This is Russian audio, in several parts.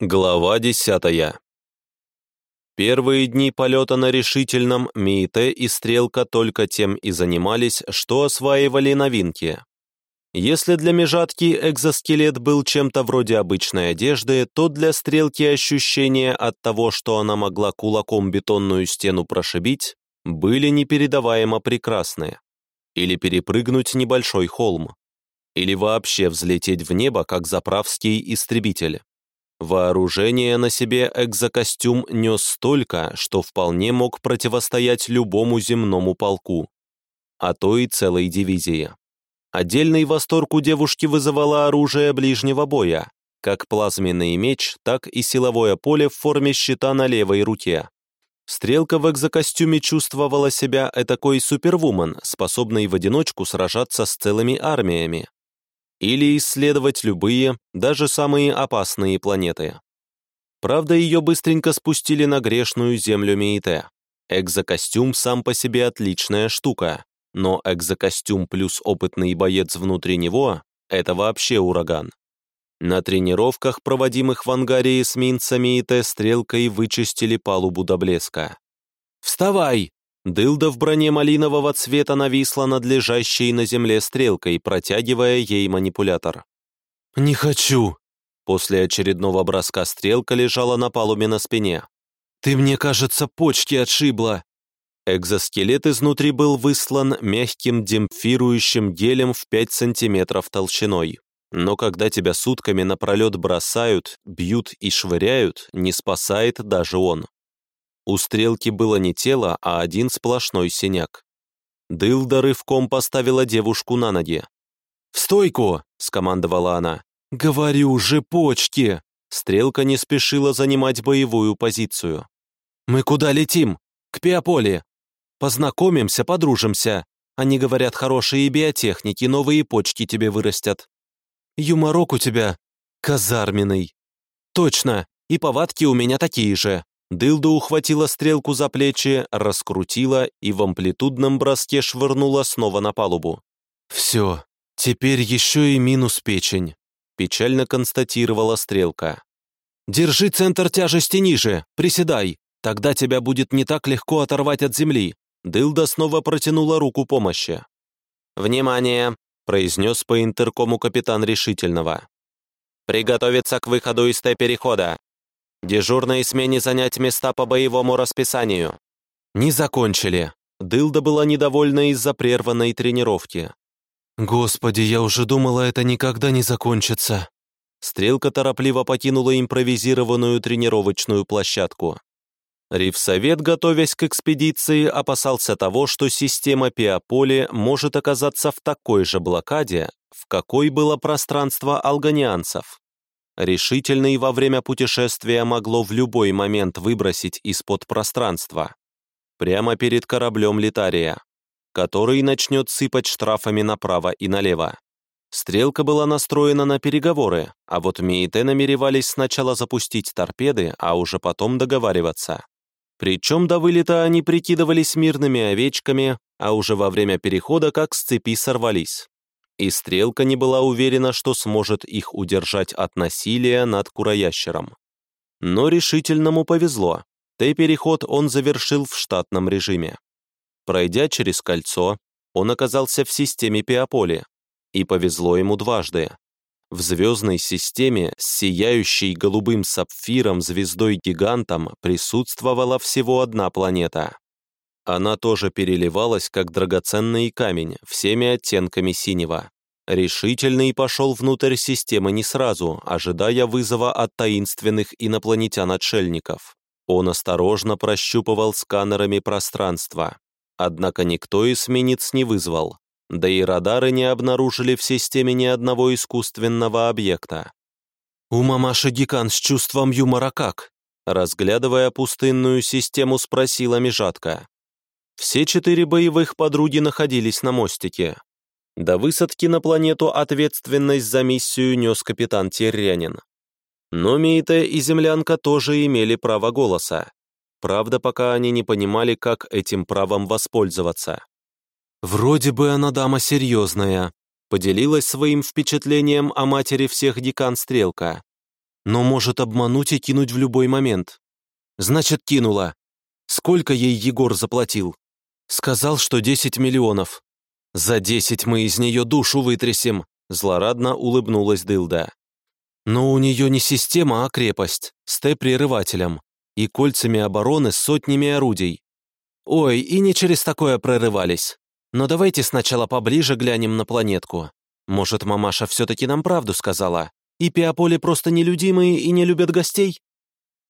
Глава десятая. Первые дни полета на решительном Миите и Стрелка только тем и занимались, что осваивали новинки. Если для межатки экзоскелет был чем-то вроде обычной одежды, то для Стрелки ощущения от того, что она могла кулаком бетонную стену прошибить, были непередаваемо прекрасные. Или перепрыгнуть небольшой холм. Или вообще взлететь в небо, как заправский истребитель. Вооружение на себе экзокостюм нес столько, что вполне мог противостоять любому земному полку, а то и целой дивизии. Отдельный восторг у девушки вызывало оружие ближнего боя, как плазменный меч, так и силовое поле в форме щита на левой руке. Стрелка в экзокостюме чувствовала себя этакой супервумен, способной в одиночку сражаться с целыми армиями или исследовать любые, даже самые опасные планеты. Правда, ее быстренько спустили на грешную землю Меите. Экзокостюм сам по себе отличная штука, но экзокостюм плюс опытный боец внутри него — это вообще ураган. На тренировках, проводимых в ангаре эсминца Меите, стрелкой вычистили палубу до блеска. «Вставай!» Дылда в броне малинового цвета нависла над лежащей на земле стрелкой, протягивая ей манипулятор. «Не хочу!» После очередного броска стрелка лежала на палубе на спине. «Ты мне, кажется, почки отшибла!» Экзоскелет изнутри был выслан мягким демпфирующим гелем в 5 сантиметров толщиной. Но когда тебя сутками напролет бросают, бьют и швыряют, не спасает даже он. У стрелки было не тело, а один сплошной синяк. Дылда рывком поставила девушку на ноги. «В стойку!» — скомандовала она. «Говорю же, почки!» Стрелка не спешила занимать боевую позицию. «Мы куда летим? К Пиаполе. Познакомимся, подружимся. Они говорят, хорошие биотехники, новые почки тебе вырастят. Юморок у тебя казарменный. Точно, и повадки у меня такие же. Дылда ухватила стрелку за плечи, раскрутила и в амплитудном броске швырнула снова на палубу. «Все, теперь еще и минус печень», — печально констатировала стрелка. «Держи центр тяжести ниже, приседай, тогда тебя будет не так легко оторвать от земли». Дылда снова протянула руку помощи. «Внимание!» — произнес по интеркому капитан решительного. «Приготовиться к выходу из Т-перехода. Дежурной смене занять места по боевому расписанию. Не закончили. Дылда была недовольна из-за прерванной тренировки. «Господи, я уже думала, это никогда не закончится». Стрелка торопливо покинула импровизированную тренировочную площадку. Рифсовет, готовясь к экспедиции, опасался того, что система Пиаполи может оказаться в такой же блокаде, в какой было пространство алганианцев. Решительный во время путешествия могло в любой момент выбросить из-под пространства. Прямо перед кораблем Литария, который начнет сыпать штрафами направо и налево. Стрелка была настроена на переговоры, а вот Мейте намеревались сначала запустить торпеды, а уже потом договариваться. Причем до вылета они прикидывались мирными овечками, а уже во время перехода как с цепи сорвались и Стрелка не была уверена, что сможет их удержать от насилия над Куроящером. Но решительному повезло. Т-переход он завершил в штатном режиме. Пройдя через кольцо, он оказался в системе Пиаполи, и повезло ему дважды. В звездной системе с сияющей голубым сапфиром звездой-гигантом присутствовала всего одна планета. Она тоже переливалась, как драгоценный камень, всеми оттенками синего. Решительный пошел внутрь системы не сразу, ожидая вызова от таинственных инопланетян-отшельников. Он осторожно прощупывал сканерами пространство. Однако никто эсминец не вызвал, да и радары не обнаружили в системе ни одного искусственного объекта. «У мамаши Гикан с чувством юмора как?» Разглядывая пустынную систему, спросила Межатка. Все четыре боевых подруги находились на мостике. До высадки на планету ответственность за миссию нес капитан Террянин. Но Мейта и землянка тоже имели право голоса. Правда, пока они не понимали, как этим правом воспользоваться. «Вроде бы она дама серьезная», — поделилась своим впечатлением о матери всех декан Стрелка. но может обмануть и кинуть в любой момент. Значит, кинула. Сколько ей Егор заплатил? Сказал, что 10 миллионов. За 10 мы из нее душу вытрясем, злорадно улыбнулась Дылда. Но у нее не система, а крепость, с Т-прерывателем и кольцами обороны с сотнями орудий. Ой, и не через такое прорывались. Но давайте сначала поближе глянем на планетку. Может, мамаша все-таки нам правду сказала? И Пиаполи просто нелюдимые и не любят гостей?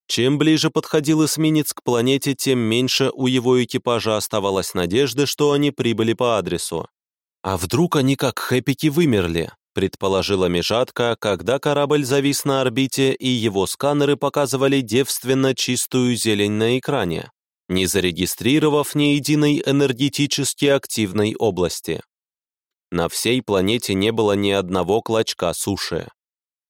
Чем ближе подходил эсминец к планете, тем меньше у его экипажа оставалось надежды, что они прибыли по адресу. А вдруг они как хэпики вымерли? предположила Межатка, когда корабль завис на орбите и его сканеры показывали девственно чистую зелень на экране, не зарегистрировав ни единой энергетически активной области. На всей планете не было ни одного клочка суши.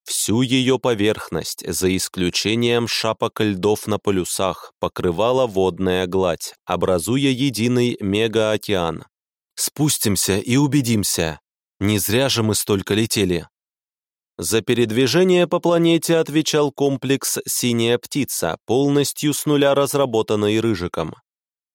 Всю ее поверхность, за исключением шапок льдов на полюсах, покрывала водная гладь, образуя единый мегаокеан. «Спустимся и убедимся. Не зря же мы столько летели». За передвижение по планете отвечал комплекс «Синяя птица», полностью с нуля разработанный Рыжиком.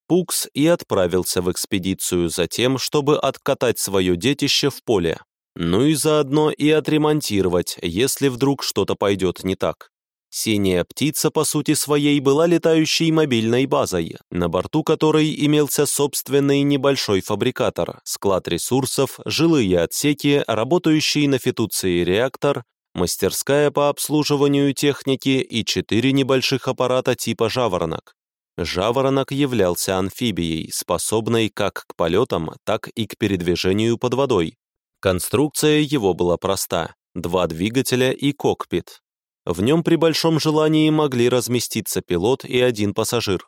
Пукс и отправился в экспедицию за тем, чтобы откатать свое детище в поле ну и заодно и отремонтировать, если вдруг что-то пойдет не так. Синяя птица, по сути своей, была летающей мобильной базой, на борту которой имелся собственный небольшой фабрикатор, склад ресурсов, жилые отсеки, работающий на фитуции реактор, мастерская по обслуживанию техники и четыре небольших аппарата типа «Жаворонок». Жаворонок являлся амфибией, способной как к полетам, так и к передвижению под водой, Конструкция его была проста – два двигателя и кокпит. В нем при большом желании могли разместиться пилот и один пассажир.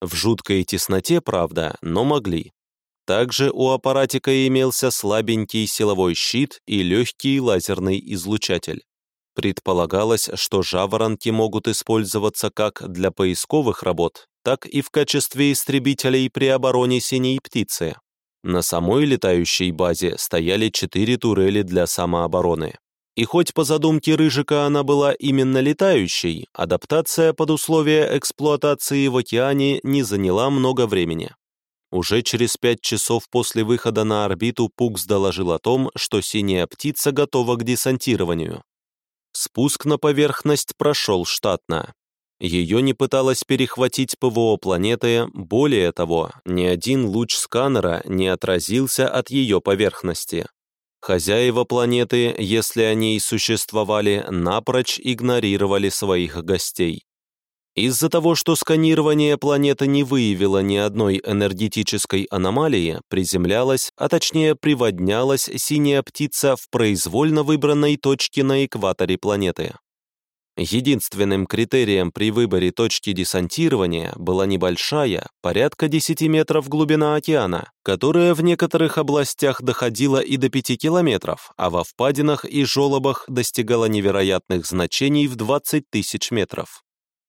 В жуткой тесноте, правда, но могли. Также у аппаратика имелся слабенький силовой щит и легкий лазерный излучатель. Предполагалось, что жаворонки могут использоваться как для поисковых работ, так и в качестве истребителей при обороне синей птицы. На самой летающей базе стояли четыре турели для самообороны. И хоть по задумке Рыжика она была именно летающей, адаптация под условия эксплуатации в океане не заняла много времени. Уже через пять часов после выхода на орбиту Пукс доложил о том, что синяя птица готова к десантированию. Спуск на поверхность прошел штатно. Ее не пыталась перехватить ПВО планеты, более того, ни один луч сканера не отразился от ее поверхности. Хозяева планеты, если они и существовали, напрочь игнорировали своих гостей. Из-за того, что сканирование планеты не выявило ни одной энергетической аномалии, приземлялась, а точнее приводнялась синяя птица в произвольно выбранной точке на экваторе планеты. Единственным критерием при выборе точки десантирования была небольшая, порядка 10 метров глубина океана, которая в некоторых областях доходила и до 5 километров, а во впадинах и желобах достигала невероятных значений в 20 тысяч метров.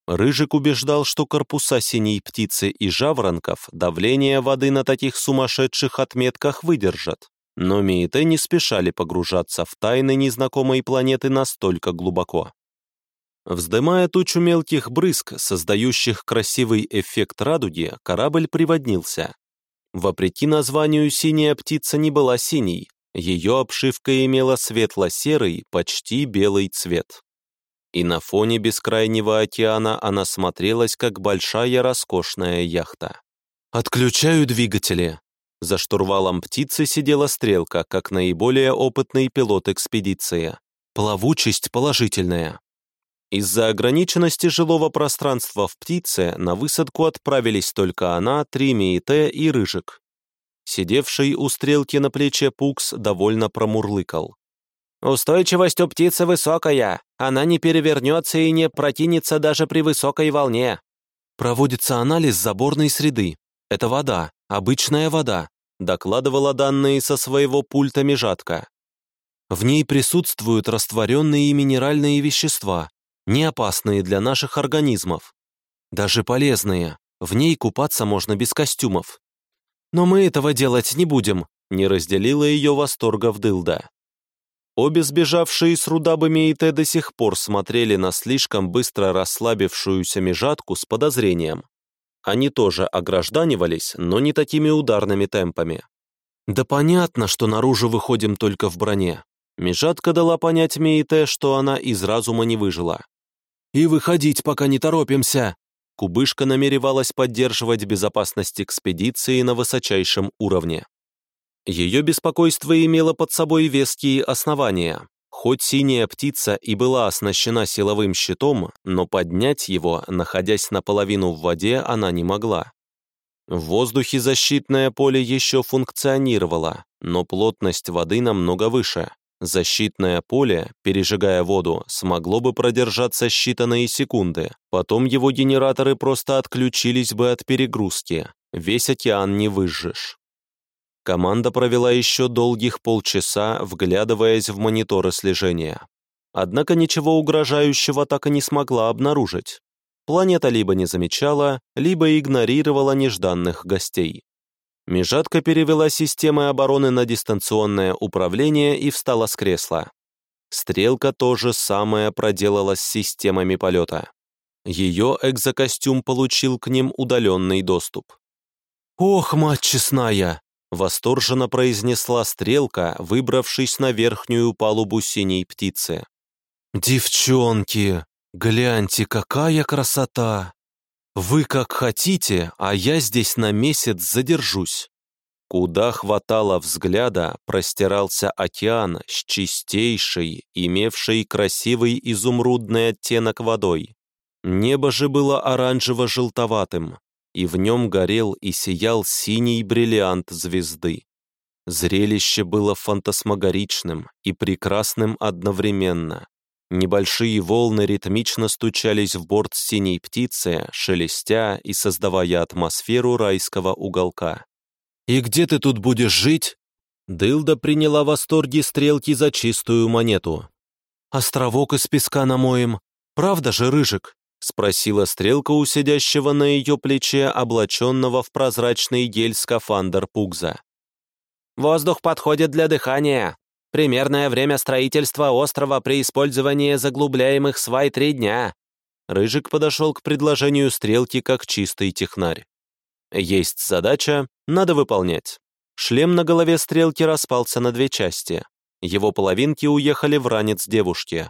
Рыжик убеждал, что корпуса синей птицы и жаворонков давление воды на таких сумасшедших отметках выдержат. Но Миите не спешали погружаться в тайны незнакомой планеты настолько глубоко. Вздымая тучу мелких брызг, создающих красивый эффект радуги, корабль приводнился. Вопреки названию «синяя птица» не была синей, ее обшивка имела светло-серый, почти белый цвет. И на фоне бескрайнего океана она смотрелась, как большая роскошная яхта. «Отключаю двигатели!» За штурвалом птицы сидела стрелка, как наиболее опытный пилот экспедиции. Плавучесть положительная. Из-за ограниченности жилого пространства в птице на высадку отправились только она, Тримиите и Рыжик. Сидевший у стрелки на плече Пукс довольно промурлыкал. «Устойчивость у птицы высокая, она не перевернется и не прокинется даже при высокой волне». «Проводится анализ заборной среды. Это вода, обычная вода», докладывала данные со своего пульта межатка. В ней присутствуют растворенные минеральные вещества, не опасные для наших организмов. Даже полезные, в ней купаться можно без костюмов. Но мы этого делать не будем, не разделила ее восторга в Дылда. Обе сбежавшие с Рудабы Мейте до сих пор смотрели на слишком быстро расслабившуюся межатку с подозрением. Они тоже огражданивались, но не такими ударными темпами. «Да понятно, что наружу выходим только в броне». Межатка дала понять Мейте, что она из разума не выжила. «И выходить, пока не торопимся!» Кубышка намеревалась поддерживать безопасность экспедиции на высочайшем уровне. Ее беспокойство имело под собой веские основания. Хоть синяя птица и была оснащена силовым щитом, но поднять его, находясь наполовину в воде, она не могла. В воздухе защитное поле еще функционировало, но плотность воды намного выше. Защитное поле, пережигая воду, смогло бы продержаться считанные секунды. Потом его генераторы просто отключились бы от перегрузки. Весь океан не выжжешь. Команда провела еще долгих полчаса, вглядываясь в мониторы слежения. Однако ничего угрожающего так и не смогла обнаружить. Планета либо не замечала, либо игнорировала нежданных гостей. Межатка перевела системы обороны на дистанционное управление и встала с кресла. Стрелка тоже самое проделала с системами полета. Ее экзокостюм получил к ним удаленный доступ. «Ох, мать честная!» Восторженно произнесла стрелка, выбравшись на верхнюю палубу синей птицы. «Девчонки, гляньте, какая красота! Вы как хотите, а я здесь на месяц задержусь». Куда хватало взгляда, простирался океан с чистейшей, имевшей красивый изумрудный оттенок водой. Небо же было оранжево-желтоватым, и в нем горел и сиял синий бриллиант звезды. Зрелище было фантасмагоричным и прекрасным одновременно. Небольшие волны ритмично стучались в борт синей птицы, шелестя и создавая атмосферу райского уголка. «И где ты тут будешь жить?» Дылда приняла восторги стрелки за чистую монету. «Островок из песка намоем. Правда же, Рыжик?» — спросила стрелка у сидящего на ее плече, облаченного в прозрачный гель-скафандр Пугза. «Воздух подходит для дыхания. Примерное время строительства острова при использовании заглубляемых свай три дня». Рыжик подошел к предложению стрелки как чистый технарь. «Есть задача, надо выполнять». Шлем на голове стрелки распался на две части. Его половинки уехали в ранец девушки.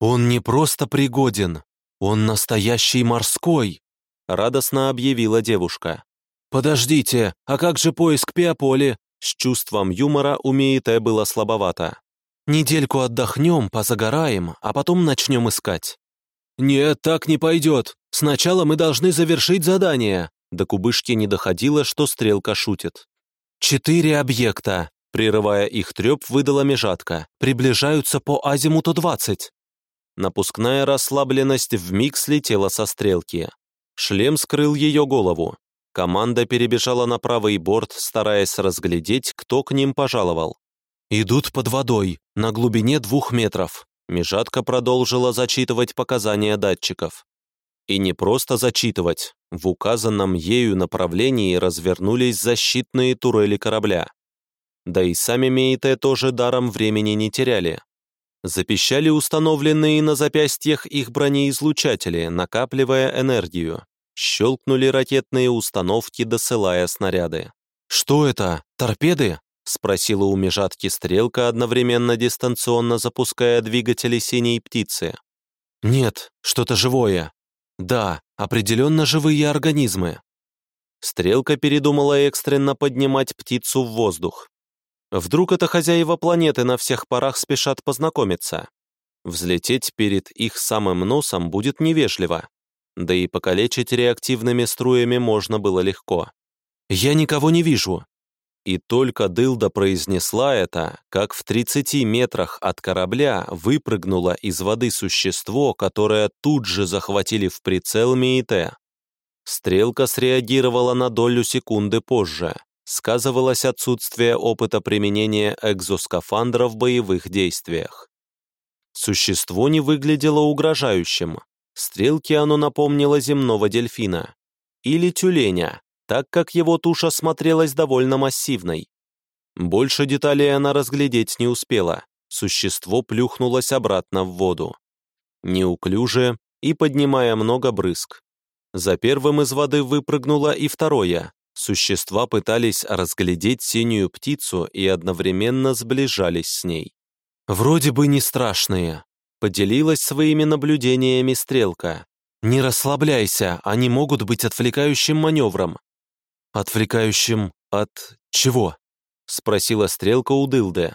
«Он не просто пригоден, «Он настоящий морской!» — радостно объявила девушка. «Подождите, а как же поиск Пиаполи?» С чувством юмора у Миите было слабовато. «Недельку отдохнем, позагораем, а потом начнем искать». «Нет, так не пойдет. Сначала мы должны завершить задание». До кубышки не доходило, что стрелка шутит. «Четыре объекта», — прерывая их треп, выдала межатка. «Приближаются по азимуту двадцать». Напускная расслабленность вмиг слетела со стрелки. Шлем скрыл ее голову. Команда перебежала на правый борт, стараясь разглядеть, кто к ним пожаловал. «Идут под водой, на глубине двух метров», Межатка продолжила зачитывать показания датчиков. И не просто зачитывать, в указанном ею направлении развернулись защитные турели корабля. Да и сами Мейте тоже даром времени не теряли. Запищали установленные на запястьях их бронеизлучатели, накапливая энергию. Щелкнули ракетные установки, досылая снаряды. «Что это? Торпеды?» — спросила у межатки стрелка, одновременно дистанционно запуская двигатели синей птицы. «Нет, что-то живое. Да, определенно живые организмы». Стрелка передумала экстренно поднимать птицу в воздух. Вдруг это хозяева планеты на всех парах спешат познакомиться. Взлететь перед их самым носом будет невежливо. Да и покалечить реактивными струями можно было легко. «Я никого не вижу!» И только Дылда произнесла это, как в 30 метрах от корабля выпрыгнуло из воды существо, которое тут же захватили в прицел Миите. Стрелка среагировала на долю секунды позже сказывалось отсутствие опыта применения экзоскафандра в боевых действиях. Существо не выглядело угрожающим. Стрелки оно напомнило земного дельфина. Или тюленя, так как его туша смотрелась довольно массивной. Больше деталей она разглядеть не успела. существо плюхнулось обратно в воду. Неуклюже и поднимая много брызг. За первым из воды выпрыгнуло и второе. Существа пытались разглядеть синюю птицу и одновременно сближались с ней. «Вроде бы не страшные», — поделилась своими наблюдениями Стрелка. «Не расслабляйся, они могут быть отвлекающим маневром». «Отвлекающим от чего?» — спросила Стрелка у Дылды.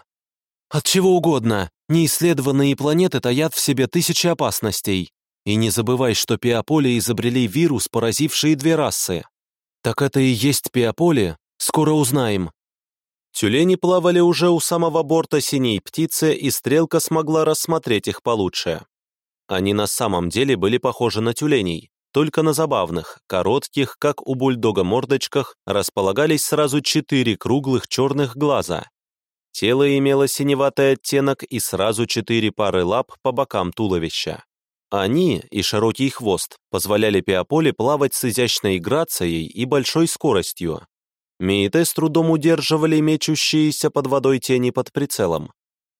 «От чего угодно. Неисследованные планеты таят в себе тысячи опасностей. И не забывай, что пиополи изобрели вирус, поразивший две расы. Так это и есть пиополи? Скоро узнаем». Тюлени плавали уже у самого борта синей птицы, и Стрелка смогла рассмотреть их получше. Они на самом деле были похожи на тюленей, только на забавных, коротких, как у бульдога мордочках, располагались сразу четыре круглых черных глаза, Тело имело синеватый оттенок и сразу четыре пары лап по бокам туловища. Они и широкий хвост позволяли Пиаполе плавать с изящной грацией и большой скоростью. Миите с трудом удерживали мечущиеся под водой тени под прицелом.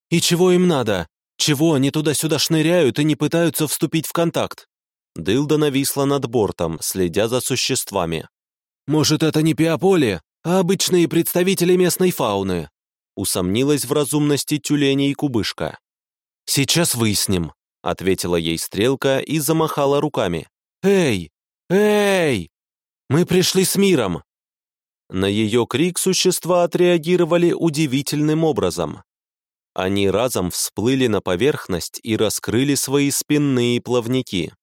«И чего им надо? Чего они туда-сюда шныряют и не пытаются вступить в контакт?» Дылда нависла над бортом, следя за существами. «Может, это не Пиаполе, а обычные представители местной фауны?» усомнилась в разумности тюленя и кубышка. «Сейчас выясним», — ответила ей стрелка и замахала руками. «Эй! Эй! Мы пришли с миром!» На ее крик существа отреагировали удивительным образом. Они разом всплыли на поверхность и раскрыли свои спинные плавники.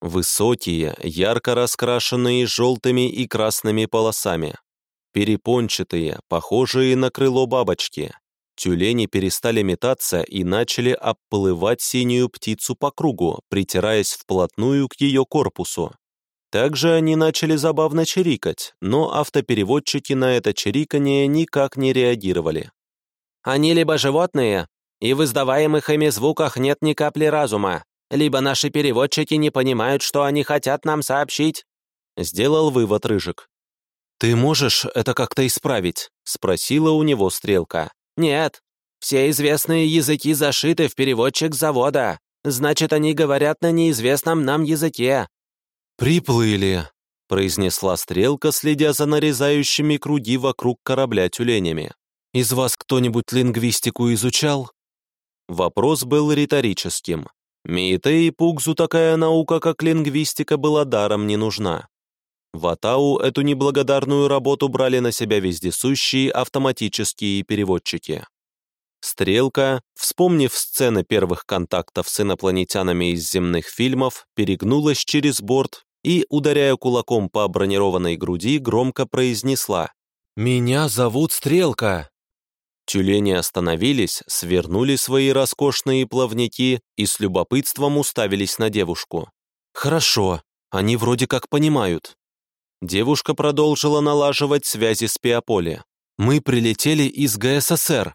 Высокие, ярко раскрашенные желтыми и красными полосами перепончатые, похожие на крыло бабочки. Тюлени перестали метаться и начали обплывать синюю птицу по кругу, притираясь вплотную к ее корпусу. Также они начали забавно чирикать, но автопереводчики на это чириканье никак не реагировали. «Они либо животные, и в издаваемых ими звуках нет ни капли разума, либо наши переводчики не понимают, что они хотят нам сообщить», сделал вывод Рыжик. «Ты можешь это как-то исправить?» — спросила у него Стрелка. «Нет, все известные языки зашиты в переводчик завода. Значит, они говорят на неизвестном нам языке». «Приплыли», — произнесла Стрелка, следя за нарезающими круги вокруг корабля тюленями. «Из вас кто-нибудь лингвистику изучал?» Вопрос был риторическим. Миите и Пугзу такая наука, как лингвистика, была даром не нужна. В Атау эту неблагодарную работу брали на себя вездесущие автоматические переводчики. Стрелка, вспомнив сцены первых контактов с инопланетянами из земных фильмов, перегнулась через борт и, ударяя кулаком по бронированной груди, громко произнесла «Меня зовут Стрелка!» Тюлени остановились, свернули свои роскошные плавники и с любопытством уставились на девушку. «Хорошо, они вроде как понимают. Девушка продолжила налаживать связи с Пиаполи. «Мы прилетели из ГССР».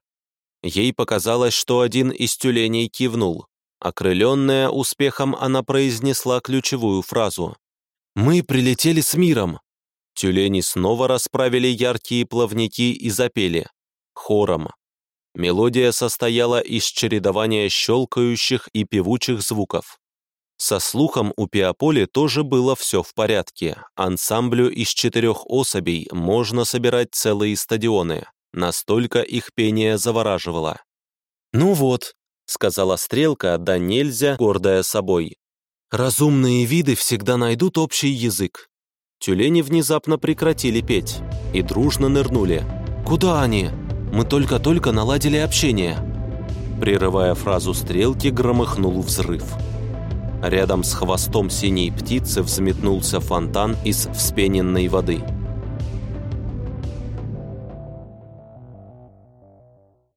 Ей показалось, что один из тюленей кивнул. Окрыленная успехом, она произнесла ключевую фразу. «Мы прилетели с миром». Тюлени снова расправили яркие плавники и запели. Хором. Мелодия состояла из чередования щелкающих и певучих звуков. Со слухом у Пиаполи тоже было все в порядке. Ансамблю из четырех особей можно собирать целые стадионы. Настолько их пение завораживало. «Ну вот», — сказала Стрелка, да нельзя, гордая собой. «Разумные виды всегда найдут общий язык». Тюлени внезапно прекратили петь и дружно нырнули. «Куда они? Мы только-только наладили общение». Прерывая фразу Стрелки, громыхнул взрыв. Рядом с хвостом синей птицы взметнулся фонтан из вспененной воды –